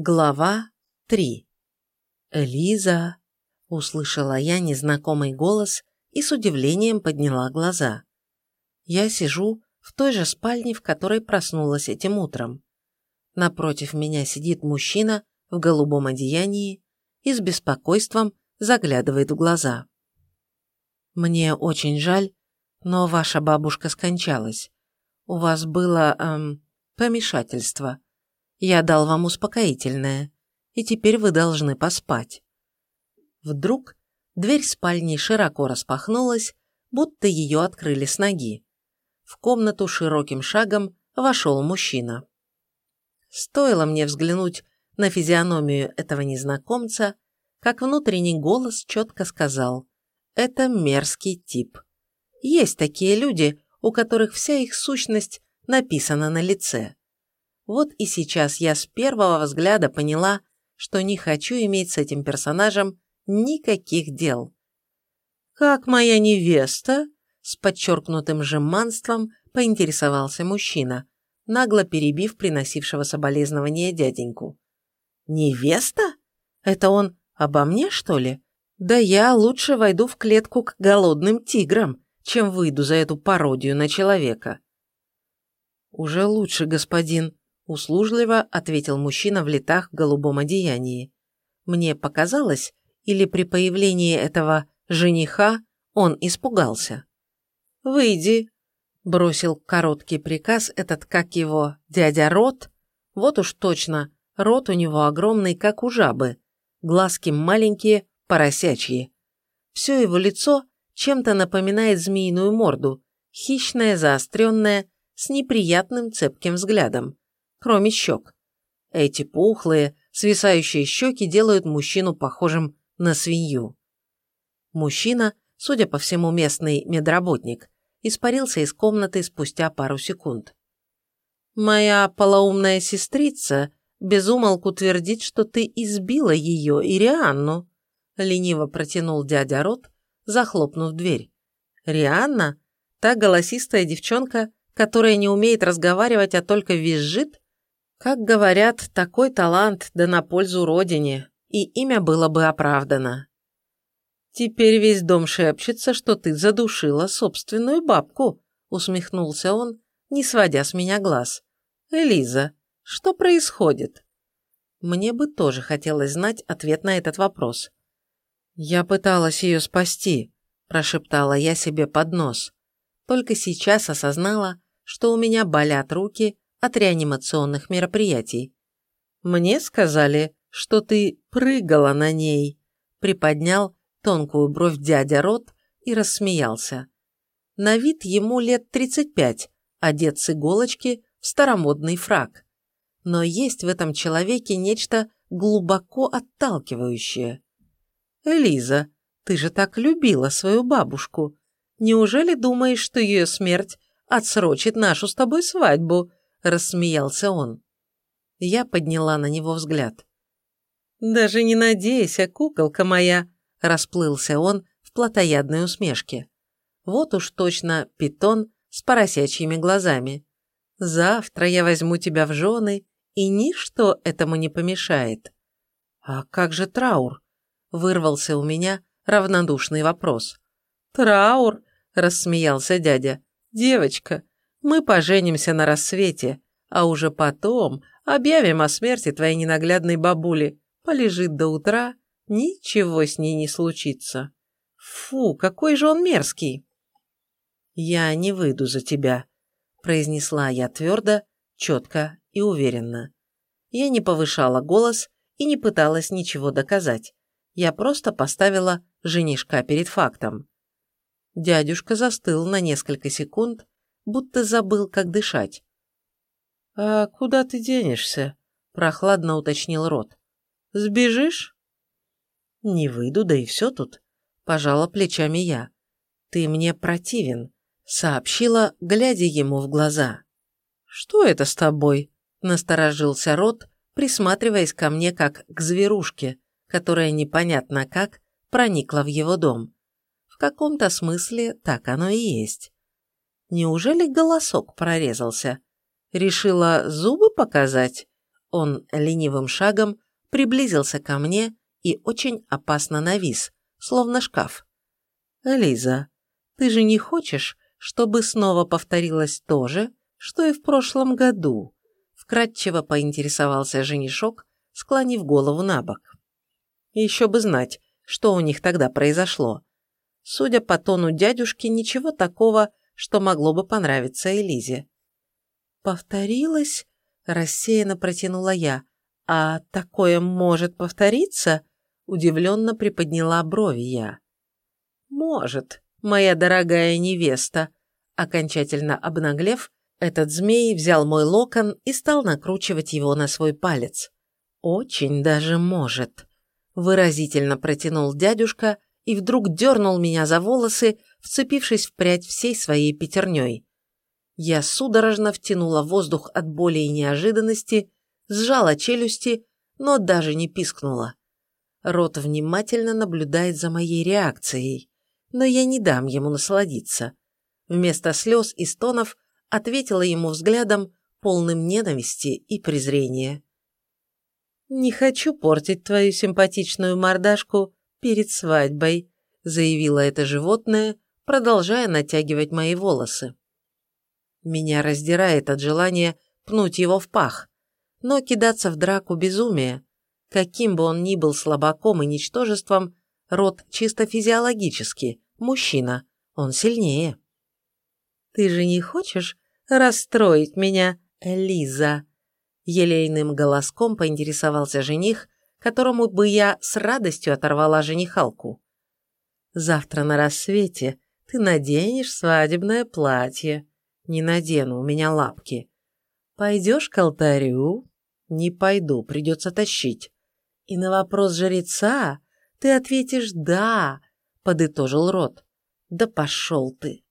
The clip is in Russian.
Глава 3 «Элиза!» – услышала я незнакомый голос и с удивлением подняла глаза. Я сижу в той же спальне, в которой проснулась этим утром. Напротив меня сидит мужчина в голубом одеянии и с беспокойством заглядывает в глаза. «Мне очень жаль, но ваша бабушка скончалась. У вас было, эм, помешательство», я дал вам успокоительное, и теперь вы должны поспать. Вдруг дверь спальни широко распахнулась, будто ее открыли с ноги. В комнату широким шагом вошел мужчина. Стоило мне взглянуть на физиономию этого незнакомца, как внутренний голос четко сказал «Это мерзкий тип». Есть такие люди, у которых вся их сущность написана на лице. Вот и сейчас я с первого взгляда поняла, что не хочу иметь с этим персонажем никаких дел. «Как моя невеста?» С подчеркнутым жеманством поинтересовался мужчина, нагло перебив приносившего соболезнования дяденьку. «Невеста? Это он обо мне, что ли? Да я лучше войду в клетку к голодным тиграм, чем выйду за эту пародию на человека». «Уже лучше, господин», Услужливо ответил мужчина в летах в голубом одеянии. Мне показалось, или при появлении этого жениха он испугался. «Выйди», – бросил короткий приказ этот, как его, дядя Рот. Вот уж точно, рот у него огромный, как у жабы, глазки маленькие, поросячьи. Все его лицо чем-то напоминает змеиную морду, хищное, заостренное, с неприятным цепким взглядом кроме щек. Эти пухлые, свисающие щеки делают мужчину похожим на свинью. Мужчина, судя по всему местный медработник, испарился из комнаты спустя пару секунд. «Моя полоумная сестрица безумолку твердит, что ты избила ее и Рианну», лениво протянул дядя Рот, захлопнув дверь. «Рианна? Та голосистая девчонка, которая не умеет разговаривать, а только визжит? Как говорят, такой талант да на пользу родине, и имя было бы оправдано. «Теперь весь дом шепчется, что ты задушила собственную бабку», усмехнулся он, не сводя с меня глаз. «Элиза, что происходит?» Мне бы тоже хотелось знать ответ на этот вопрос. «Я пыталась ее спасти», – прошептала я себе под нос. Только сейчас осознала, что у меня болят руки, от реанимационных мероприятий. Мне сказали, что ты прыгала на ней, приподнял тонкую бровь дядя Рот и рассмеялся. На вид ему лет 35, одет с иголочки в старомодный фраг. Но есть в этом человеке нечто глубоко отталкивающее. «Лиза, ты же так любила свою бабушку. Неужели думаешь, что ее смерть отсрочит нашу с тобой свадьбу?» – рассмеялся он. Я подняла на него взгляд. «Даже не надейся, куколка моя!» – расплылся он в плотоядной усмешке. «Вот уж точно питон с поросячьими глазами. Завтра я возьму тебя в жены, и ничто этому не помешает». «А как же траур?» – вырвался у меня равнодушный вопрос. «Траур?» – рассмеялся дядя. «Девочка, мы поженимся на рассвете, а уже потом объявим о смерти твоей ненаглядной бабули. Полежит до утра, ничего с ней не случится. Фу, какой же он мерзкий!» «Я не выйду за тебя», – произнесла я твердо, четко и уверенно. Я не повышала голос и не пыталась ничего доказать. Я просто поставила женишка перед фактом. Дядюшка застыл на несколько секунд, будто забыл, как дышать. «А куда ты денешься?» – прохладно уточнил Рот. «Сбежишь?» «Не выйду, да и все тут», – пожала плечами я. «Ты мне противен», – сообщила, глядя ему в глаза. «Что это с тобой?» – насторожился Рот, присматриваясь ко мне как к зверушке, которая непонятно как проникла в его дом. В каком-то смысле так оно и есть. Неужели голосок прорезался? Решила зубы показать? Он ленивым шагом приблизился ко мне и очень опасно навис, словно шкаф. «Лиза, ты же не хочешь, чтобы снова повторилось то же, что и в прошлом году?» Вкратчиво поинтересовался женишок, склонив голову на бок. Еще бы знать, что у них тогда произошло. Судя по тону дядюшки, ничего такого, что могло бы понравиться Элизе. «Повторилось?» – рассеянно протянула я. «А такое может повториться?» – удивленно приподняла брови я. «Может, моя дорогая невеста», – окончательно обнаглев, этот змей взял мой локон и стал накручивать его на свой палец. «Очень даже может», – выразительно протянул дядюшка и вдруг дернул меня за волосы, вцепившись в прядь всей своей пятерней. Я судорожно втянула воздух от боли и неожиданности, сжала челюсти, но даже не пискнула. Рот внимательно наблюдает за моей реакцией, но я не дам ему насладиться. Вместо слез и стонов ответила ему взглядом, полным ненависти и презрения. «Не хочу портить твою симпатичную мордашку перед свадьбой», заявило это животное, продолжая натягивать мои волосы. Меня раздирает от желания пнуть его в пах, но кидаться в драку безумие. Каким бы он ни был слабаком и ничтожеством, род чисто физиологически, мужчина, он сильнее. «Ты же не хочешь расстроить меня, Лиза?» Елейным голоском поинтересовался жених, которому бы я с радостью оторвала женихалку. «Завтра на рассвете ты наденешь свадебное платье. Не надену, у меня лапки. Пойдешь к алтарю? Не пойду, придется тащить. И на вопрос жреца ты ответишь «да», подытожил рот. Да пошел ты.